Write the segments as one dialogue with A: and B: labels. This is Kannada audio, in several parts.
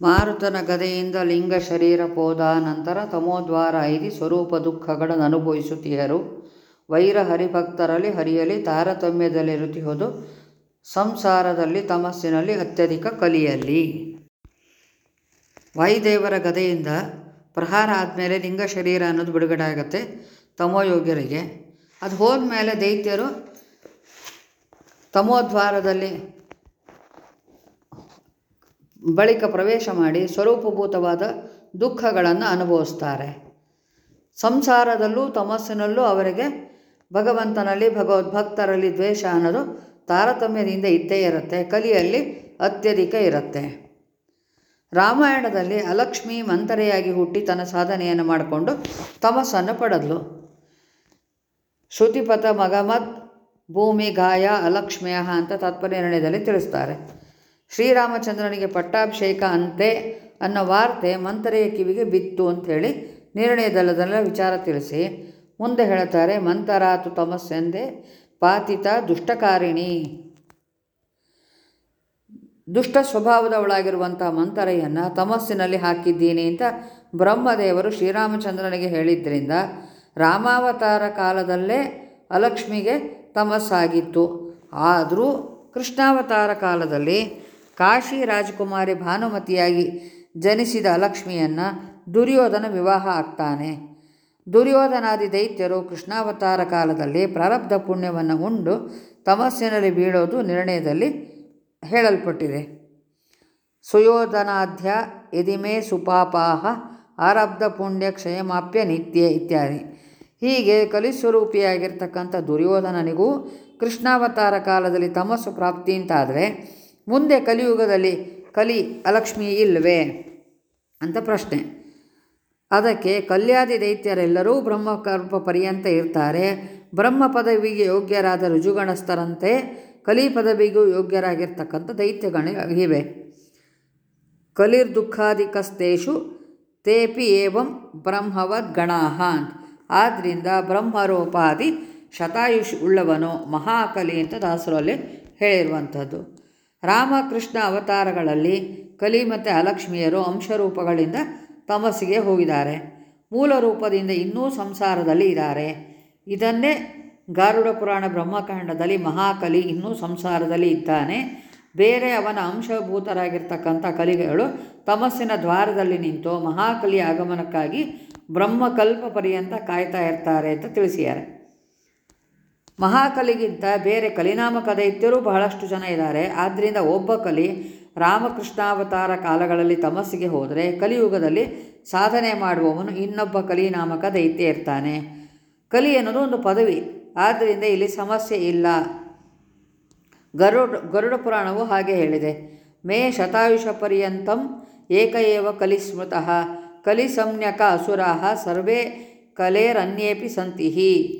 A: ಮಾರುತನ ಗದೆಯಿಂದ ಲಿಂಗ ಶರೀರ ಪೋದ ನಂತರ ತಮೋದ್ವಾರ ಐದಿ ಸ್ವರೂಪ ದುಃಖಗಳನ್ನು ಅನುಭವಿಸುತ್ತಿಯರು. ವೈರ ಹರಿಭಕ್ತರಲ್ಲಿ ಹರಿಯಲಿ ತಾರತಮ್ಯದಲ್ಲಿರುತ್ತಿಹುದು ಸಂಸಾರದಲ್ಲಿ ತಮಸ್ಸಿನಲ್ಲಿ ಅತ್ಯಧಿಕ ಕಲಿಯಲಿ. ವಾಯುದೇವರ ಗದೆಯಿಂದ ಪ್ರಹಾರ ಆದಮೇಲೆ ಲಿಂಗ ಶರೀರ ಅನ್ನೋದು ಬಿಡುಗಡೆ ಆಗುತ್ತೆ ತಮೋಯೋಗ್ಯರಿಗೆ ಅದು ಹೋದ್ಮೇಲೆ ದೈತ್ಯರು ತಮೋದ್ವಾರದಲ್ಲಿ ಬಳಿಕ ಪ್ರವೇಶ ಮಾಡಿ ಸ್ವರೂಪಭೂತವಾದ ದುಃಖಗಳನ್ನು ಅನುಭವಿಸ್ತಾರೆ. ಸಂಸಾರದಲ್ಲೂ ತಮಸ್ಸಿನಲ್ಲೂ ಅವರಿಗೆ ಭಗವಂತನಲ್ಲಿ, ಭಗವದ್ಭಕ್ತರಲ್ಲಿ ದ್ವೇಷ ಅನ್ನೋದು ತಾರತಮ್ಯದಿಂದ ಇದ್ದೇ ಇರುತ್ತೆ, ಕಲಿಯಲ್ಲಿ ಅತ್ಯಧಿಕ ಇರುತ್ತೆ. ರಾಮಾಯಣದಲ್ಲಿ ಅಲಕ್ಷ್ಮಿ ಮಂತರೆಯಾಗಿ ಹುಟ್ಟಿ ತನ್ನ ಸಾಧನೆಯನ್ನು ಮಾಡಿಕೊಂಡು ತಮಸ್ಸನ್ನು ಪಡೆದ್ಲು. ಶ್ರುತಿಪಥ ಮಗಮದ್ ಭೂಮಿ ಗಾಯ ಅಲಕ್ಷ್ಮ್ಯ ಅಂತ ತಾತ್ಪರ್ಯನಿರ್ಣಯದಲ್ಲಿ ತಿಳಿಸ್ತಾರೆ. ಶ್ರೀರಾಮಚಂದ್ರನಿಗೆ ಪಟ್ಟಾಭಿಷೇಕ ಅಂತೆ ಅನ್ನೋ ವಾರ್ತೆ ಮಂತರೆಯ ಕಿವಿಗೆ ಬಿತ್ತು ಅಂಥೇಳಿ ನಿರ್ಣಯದಲ್ಲದೆಲ್ಲ ವಿಚಾರ ತಿಳಿಸಿ ಮುಂದೆ ಹೇಳ್ತಾರೆ ಮಂತರಾತು ತಮಸ್ಸೆಂದೇ ಪಾತಿತ ದುಷ್ಟಕಾರಿಣಿ. ದುಷ್ಟ ಸ್ವಭಾವದವಳಾಗಿರುವಂಥ ಮಂತರೆಯನ್ನು ತಮಸ್ಸಿನಲ್ಲಿ ಹಾಕಿದ್ದೀನಿ ಅಂತ ಬ್ರಹ್ಮದೇವರು ಶ್ರೀರಾಮಚಂದ್ರನಿಗೆ ಹೇಳಿದ್ದರಿಂದ ರಾಮಾವತಾರ ಕಾಲದಲ್ಲೇ ಅಲಕ್ಷ್ಮಿಗೆ ತಮಸ್ಸಾಗಿತ್ತು. ಆದರೂ ಕೃಷ್ಣಾವತಾರ ಕಾಲದಲ್ಲಿ ಕಾಶಿ ರಾಜಕುಮಾರಿ ಭಾನುಮತಿಯಾಗಿ ಜನಿಸಿದ ಲಕ್ಷ್ಮಿಯನ್ನು ದುರ್ಯೋಧನ ವಿವಾಹ ಆಗ್ತಾನೆ. ದುರ್ಯೋಧನಾದಿ ದೈತ್ಯರು ಕೃಷ್ಣಾವತಾರ ಕಾಲದಲ್ಲಿ ಪ್ರಾರಬ್ಧ ಪುಣ್ಯವನ್ನು ಉಂಡು ತಮಸ್ಸಿನಲ್ಲಿ ಬೀಳೋದು ನಿರ್ಣಯದಲ್ಲಿ ಹೇಳಲ್ಪಟ್ಟಿದೆ. ಸುಯೋಧನಾಧ್ಯ ಎದಿಮೆ ಸುಪಾಪಾಹ ಆರಬ್ಧ ಪುಣ್ಯ ಕ್ಷಯಮಾಪ್ಯ ನಿತ್ಯ ಇತ್ಯಾದಿ. ಹೀಗೆ ಕಲಿಸ್ವರೂಪಿಯಾಗಿರ್ತಕ್ಕಂಥ ದುರ್ಯೋಧನನಿಗೂ ಕೃಷ್ಣಾವತಾರ ಕಾಲದಲ್ಲಿ ತಮಸ್ಸು ಪ್ರಾಪ್ತಿ ಅಂತಾದರೆ ಮುಂದೆ ಕಲಿಯುಗದಲ್ಲಿ ಕಲಿ ಅಲಕ್ಷ್ಮಿ ಇಲ್ಲವೇ ಅಂತ ಪ್ರಶ್ನೆ. ಅದಕ್ಕೆ ಕಲ್ಯಾದಿ ದೈತ್ಯರೆಲ್ಲರೂ ಬ್ರಹ್ಮಕಲ್ಪ ಪರ್ಯಂತ ಇರ್ತಾರೆ. ಬ್ರಹ್ಮ ಪದವಿಗೆ ಯೋಗ್ಯರಾದ ರುಜುಗಣಸ್ಥರಂತೆ ಕಲಿ ಪದವಿಗೂ ಯೋಗ್ಯರಾಗಿರ್ತಕ್ಕಂಥ ದೈತ್ಯಗಣಿವೆ ಕಲಿರ್ದುಃಖಾದಿಕಸ್ತೇಷು ತೇಪಿ ಏವಂ ಬ್ರಹ್ಮವದ್ ಗಣಾಹ ಆದ್ದರಿಂದ ಬ್ರಹ್ಮರೋಪಾದಿ ಶತಾಯುಷ್ ಉಳ್ಳವನು ಮಹಾಕಲಿ ಅಂತ ದಾಸರಲ್ಲಿ ಹೇಳಿರುವಂಥದ್ದು. ರಾಮಕೃಷ್ಣ ಅವತಾರಗಳಲ್ಲಿ ಕಲಿ ಮತ್ತು ಅಲಕ್ಷ್ಮಿಯರು ಅಂಶರೂಪಗಳಿಂದ ತಮಸ್ಸಿಗೆ ಹೋಗಿದ್ದಾರೆ. ಮೂಲ ರೂಪದಿಂದ ಇನ್ನೂ ಸಂಸಾರದಲ್ಲಿ ಇದ್ದಾರೆ. ಇದನ್ನೇ ಗಾರುಡ ಪುರಾಣ ಬ್ರಹ್ಮಕಾಂಡದಲ್ಲಿ ಮಹಾಕಲಿ ಇನ್ನೂ ಸಂಸಾರದಲ್ಲಿ ಇದ್ದಾನೆ. ಬೇರೆ ಅವನ ಅಂಶಭೂತರಾಗಿರ್ತಕ್ಕಂಥ ಕಲಿಗಳು ತಮಸ್ಸಿನ ದ್ವಾರದಲ್ಲಿ ನಿಂತು ಮಹಾಕಲಿಯ ಆಗಮನಕ್ಕಾಗಿ ಬ್ರಹ್ಮಕಲ್ಪ ಪರ್ಯಂತ ಕಾಯ್ತಾ ಇರ್ತಾರೆ ಅಂತ ತಿಳಿಸಿದ್ದಾರೆ. ಮಹಾಕಲಿಗಿಂತ ಬೇರೆ ಕಲಿನಾಮಕ ದೈತ್ಯರು ಬಹಳಷ್ಟು ಜನ ಇದ್ದಾರೆ. ಆದ್ದರಿಂದ ಒಬ್ಬ ಕಲಿ ರಾಮಕೃಷ್ಣಾವತಾರ ಕಾಲಗಳಲ್ಲಿ ತಮಸ್ಸಿಗೆ ಹೋದರೆ ಕಲಿಯುಗದಲ್ಲಿ ಸಾಧನೆ ಮಾಡುವವನು ಇನ್ನೊಬ್ಬ ಕಲಿನಾಮಕ ದೈತ್ಯ ಇರ್ತಾನೆ. ಕಲಿ ಅನ್ನೋದು ಒಂದು ಪದವಿ. ಆದ್ದರಿಂದ ಇಲ್ಲಿ ಸಮಸ್ಯೆ ಇಲ್ಲ. ಗರುಡ ಗರುಡ ಪುರಾಣವು ಹಾಗೆ ಹೇಳಿದೆ. ಮೇ ಶತಾಯುಷ ಪರ್ಯಂತಂ ಏಕಏವ ಕಲಿ ಸಂಜ್ಞಕ ಅಸುರಾಹ ಸರ್ವೇ ಕಲೇರನ್ಯೇಪಿ ಸಂತಿಹಿ.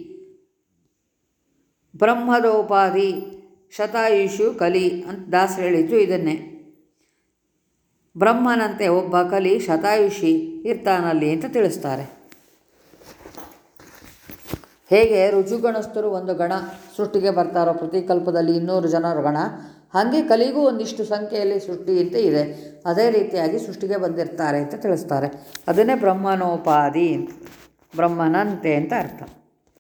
A: ಬ್ರಹ್ಮದೋಪಾಧಿ ಶತಾಯುಷು ಕಲಿ ಅಂತ ದಾಸ ಹೇಳಿದ್ದು ಇದನ್ನೇ. ಬ್ರಹ್ಮನಂತೆ ಒಬ್ಬ ಕಲಿ ಶತಾಯುಷಿ ಇರ್ತಾನಲ್ಲಿ ಅಂತ ತಿಳಿಸ್ತಾರೆ. ಹೇಗೆ ರುಜುಗಣಸ್ಥರು ಒಂದು ಗಣ ಸೃಷ್ಟಿಗೆ ಬರ್ತಾರೋ ಪ್ರತಿಕಲ್ಪದಲ್ಲಿ ಇನ್ನೂರು ಜನರ ಗಣ, ಹಾಗೆ ಕಲಿಗೂ ಒಂದಿಷ್ಟು ಸಂಖ್ಯೆಯಲ್ಲಿ ಸೃಷ್ಟಿ ಅಂತ ಇದೆ. ಅದೇ ರೀತಿಯಾಗಿ ಸೃಷ್ಟಿಗೆ ಬಂದಿರ್ತಾರೆ ಅಂತ ತಿಳಿಸ್ತಾರೆ. ಅದನ್ನೇ ಬ್ರಹ್ಮನೋಪಾದಿ ಬ್ರಹ್ಮನಂತೆ ಅಂತ ಅರ್ಥ.